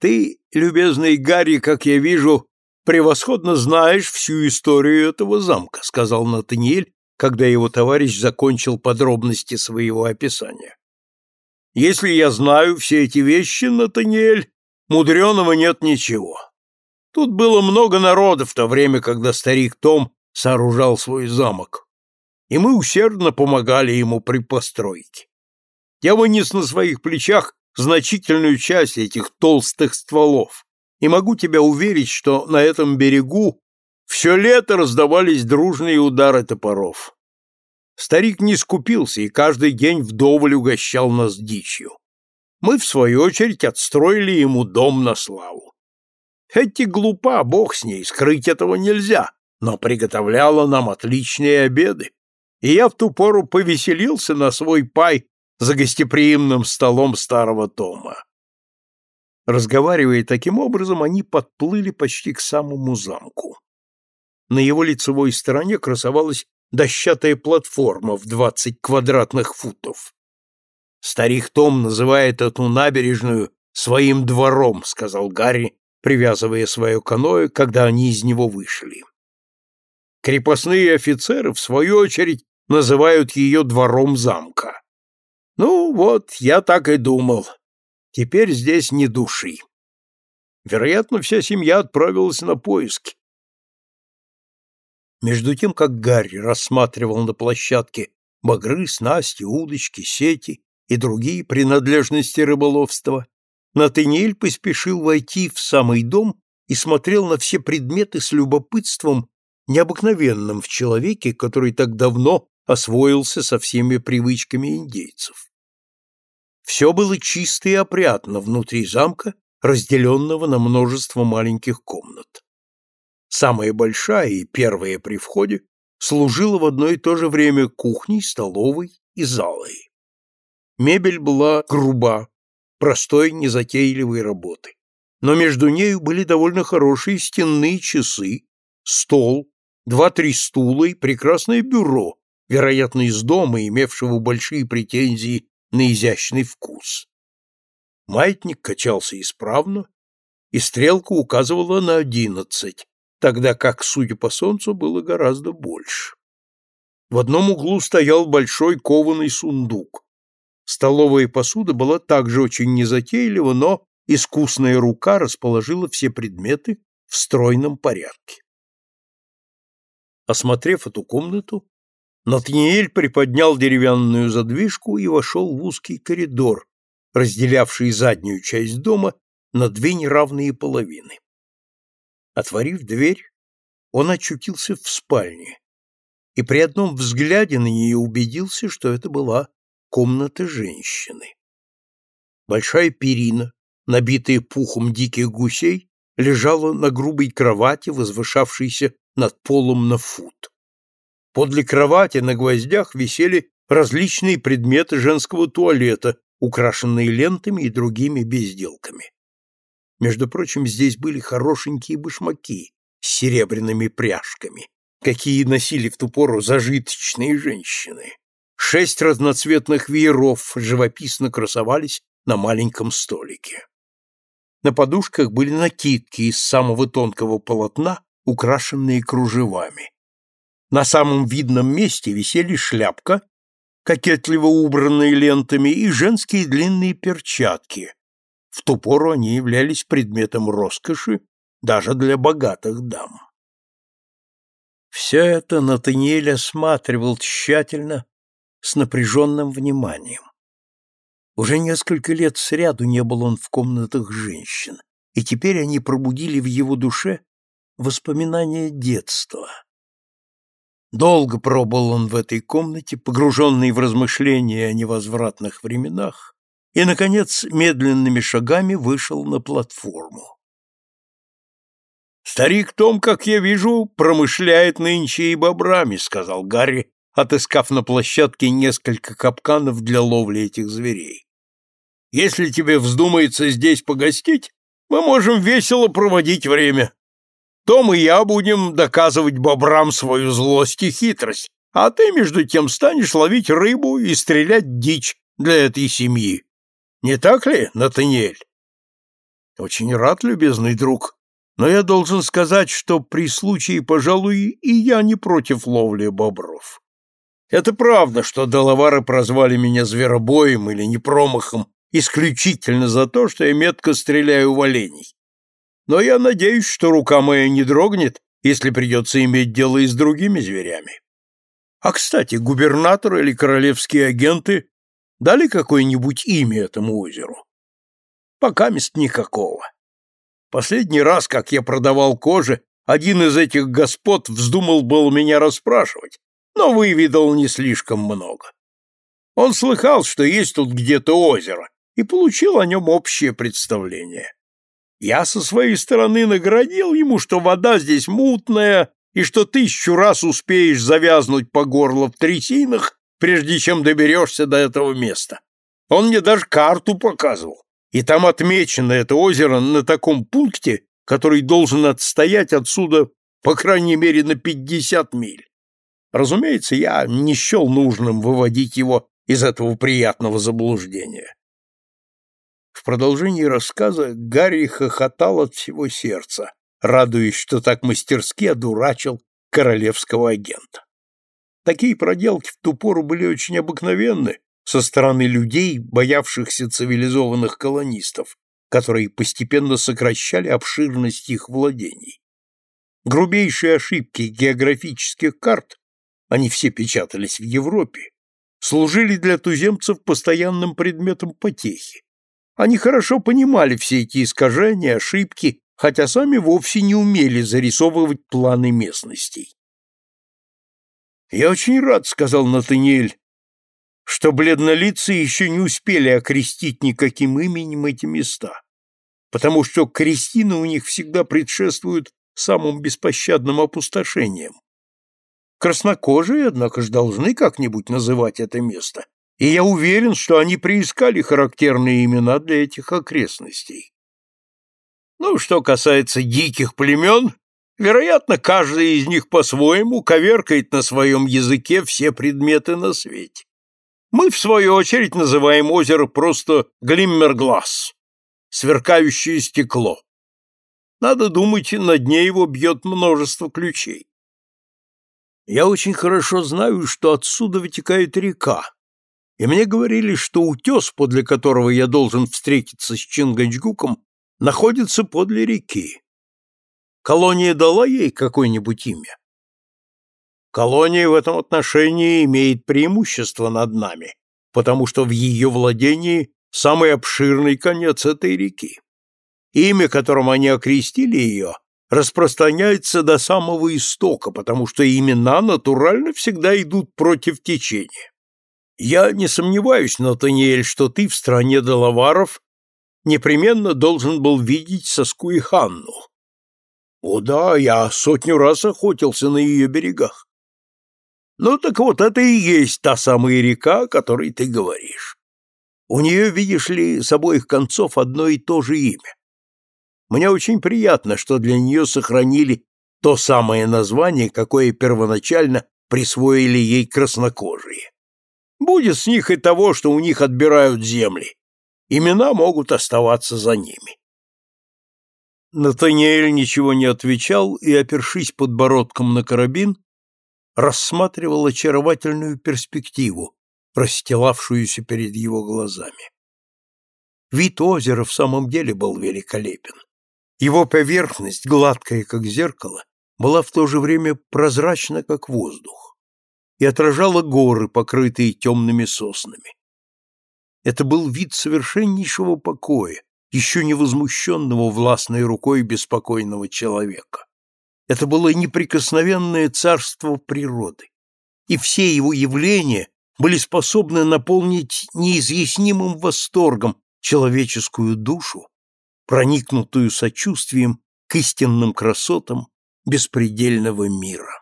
Ты, любезный Гарри, как я вижу, превосходно знаешь всю историю этого замка, сказал Натаниэль, когда его товарищ закончил подробности своего описания. Если я знаю все эти вещи, Натаниэль, мудреного нет ничего. Тут было много народа в то время, когда старик Том сооружал свой замок, и мы усердно помогали ему при постройке. Я вынес на своих плечах значительную часть этих толстых стволов, и могу тебя уверить, что на этом берегу все лето раздавались дружные удары топоров. Старик не скупился и каждый день вдоволь угощал нас дичью. Мы, в свою очередь, отстроили ему дом на славу. Эти глупа, бог с ней, скрыть этого нельзя, но приготовляла нам отличные обеды, и я в ту пору повеселился на свой пай за гостеприимным столом старого Тома. Разговаривая таким образом, они подплыли почти к самому замку. На его лицевой стороне красовалась дощатая платформа в двадцать квадратных футов. Старик Том называет эту набережную своим двором, сказал Гарри, привязывая свое каноэ, когда они из него вышли. Крепостные офицеры, в свою очередь, называют ее двором замка. Ну вот, я так и думал. Теперь здесь ни души. Вероятно, вся семья отправилась на поиски. Между тем, как Гарри рассматривал на площадке багры, снасти, удочки, сети и другие принадлежности рыболовства, Натаниэль поспешил войти в самый дом и смотрел на все предметы с любопытством, необыкновенным в человеке, который так давно освоился со всеми привычками индейцев. Все было чисто и опрятно внутри замка, разделенного на множество маленьких комнат. Самая большая и первая при входе служила в одно и то же время кухней, столовой и залой. Мебель была груба, простой, незатейливой работы. Но между нею были довольно хорошие стенные часы, стол, два-три стула и прекрасное бюро, вероятно, из дома, имевшего большие претензии на изящный вкус. Маятник качался исправно, и стрелка указывала на одиннадцать, тогда как, судя по солнцу, было гораздо больше. В одном углу стоял большой кованый сундук, Столовая посуда была также очень незатейлива, но искусная рука расположила все предметы в стройном порядке. Осмотрев эту комнату, Натаниэль приподнял деревянную задвижку и вошел в узкий коридор, разделявший заднюю часть дома на две неравные половины. Отворив дверь, он очутился в спальне и при одном взгляде на нее убедился, что это была комната женщины. Большая перина, набитая пухом диких гусей, лежала на грубой кровати, возвышавшейся над полом на фут. Подле кровати на гвоздях висели различные предметы женского туалета, украшенные лентами и другими безделками. Между прочим, здесь были хорошенькие башмаки с серебряными пряжками, какие носили в ту пору зажиточные женщины. Шесть разноцветных вееров живописно красовались на маленьком столике. На подушках были накидки из самого тонкого полотна, украшенные кружевами. На самом видном месте висели шляпка, кокетливо убранные лентами, и женские длинные перчатки. В ту пору они являлись предметом роскоши даже для богатых дам. Все это Натаниэль осматривал тщательно, с напряженным вниманием. Уже несколько лет сряду не был он в комнатах женщин, и теперь они пробудили в его душе воспоминания детства. Долго пробыл он в этой комнате, погруженный в размышления о невозвратных временах, и, наконец, медленными шагами вышел на платформу. «Старик Том, как я вижу, промышляет нынче и бобрами», — сказал Гарри, отыскав на площадке несколько капканов для ловли этих зверей. Если тебе вздумается здесь погостить, мы можем весело проводить время. Том и я будем доказывать бобрам свою злость и хитрость, а ты, между тем, станешь ловить рыбу и стрелять дичь для этой семьи. Не так ли, Натаниэль? Очень рад, любезный друг, но я должен сказать, что при случае, пожалуй, и я не против ловли бобров. Это правда, что доловары прозвали меня зверобоем или непромахом исключительно за то, что я метко стреляю в оленей. Но я надеюсь, что рука моя не дрогнет, если придется иметь дело и с другими зверями. А, кстати, губернатор или королевские агенты дали какое-нибудь имя этому озеру? Пока мест никакого. Последний раз, как я продавал кожи, один из этих господ вздумал был меня расспрашивать, но выведал не слишком много. Он слыхал, что есть тут где-то озеро, и получил о нем общее представление. Я со своей стороны наградил ему, что вода здесь мутная, и что тысячу раз успеешь завязнуть по горло в трясинах, прежде чем доберешься до этого места. Он мне даже карту показывал, и там отмечено это озеро на таком пункте, который должен отстоять отсюда по крайней мере на пятьдесят миль. Разумеется, я не счел нужным выводить его из этого приятного заблуждения. В продолжении рассказа Гарри хохотал от всего сердца, радуясь, что так мастерски одурачил королевского агента. Такие проделки в ту пору были очень обыкновенны со стороны людей, боявшихся цивилизованных колонистов, которые постепенно сокращали обширность их владений. Грубейшие ошибки географических карт, они все печатались в Европе, служили для туземцев постоянным предметом потехи. Они хорошо понимали все эти искажения, ошибки, хотя сами вовсе не умели зарисовывать планы местностей. «Я очень рад», — сказал Натаниэль, что бледнолицы еще не успели окрестить никаким именем эти места, потому что крестины у них всегда предшествуют самым беспощадным опустошениям. Краснокожие, однако же, должны как-нибудь называть это место, и я уверен, что они приискали характерные имена для этих окрестностей. Ну, что касается диких племен, вероятно, каждый из них по-своему коверкает на своем языке все предметы на свете. Мы, в свою очередь, называем озеро просто глиммерглаз, сверкающее стекло. Надо думать, на дне его бьет множество ключей. Я очень хорошо знаю, что отсюда вытекает река, и мне говорили, что утес, подле которого я должен встретиться с Чингачгуком, находится подле реки. Колония дала ей какое-нибудь имя? Колония в этом отношении имеет преимущество над нами, потому что в ее владении самый обширный конец этой реки. Имя, которым они окрестили ее, распространяется до самого истока, потому что имена натурально всегда идут против течения. Я не сомневаюсь, Натаниэль, что ты в стране Делаваров непременно должен был видеть соску и. О да, я сотню раз охотился на ее берегах. Ну так вот, это и есть та самая река, о которой ты говоришь. У нее, видишь ли, с обоих концов одно и то же имя. Мне очень приятно, что для нее сохранили то самое название, какое первоначально присвоили ей краснокожие. Будет с них и того, что у них отбирают земли. Имена могут оставаться за ними. Натаниэль ничего не отвечал и, опершись подбородком на карабин, рассматривал очаровательную перспективу, расстилавшуюся перед его глазами. Вид озера в самом деле был великолепен. Его поверхность, гладкая как зеркало, была в то же время прозрачна как воздух и отражала горы, покрытые темными соснами. Это был вид совершеннейшего покоя, еще не возмущенного властной рукой беспокойного человека. Это было неприкосновенное царство природы, и все его явления были способны наполнить неизъяснимым восторгом человеческую душу, проникнутую сочувствием к истинным красотам беспредельного мира.